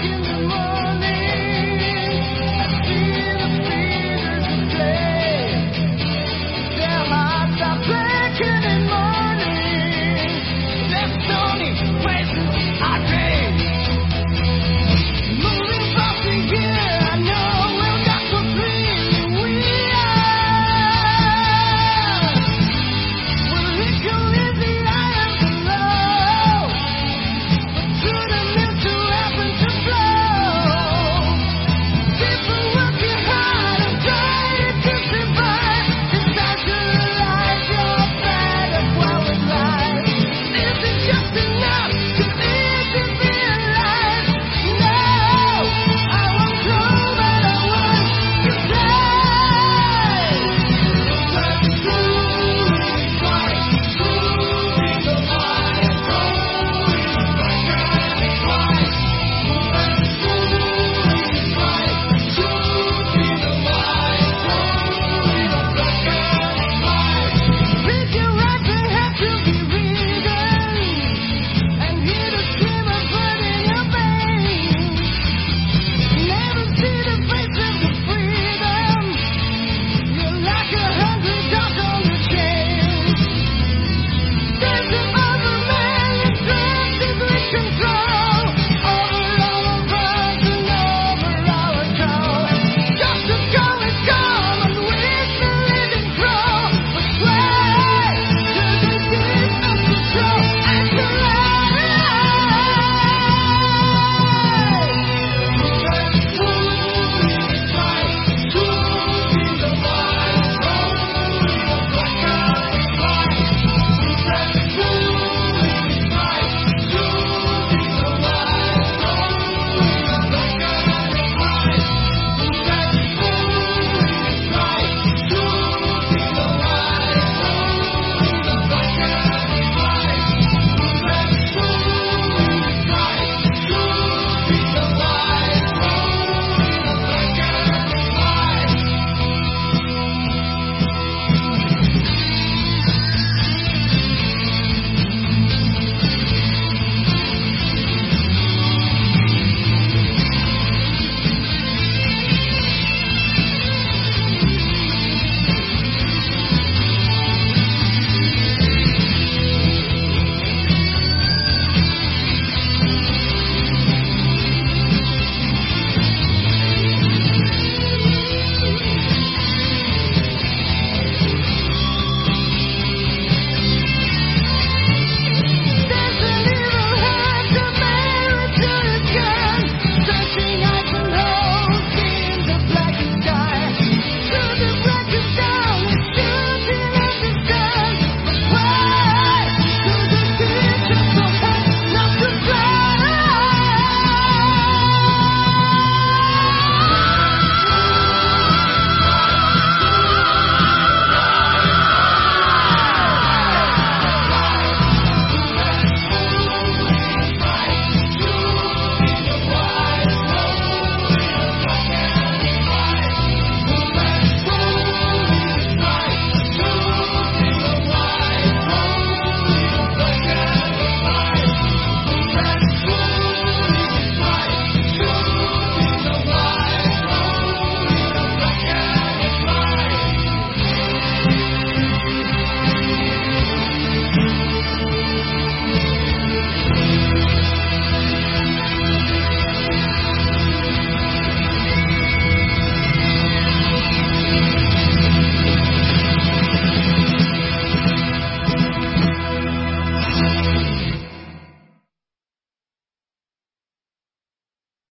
in the morning.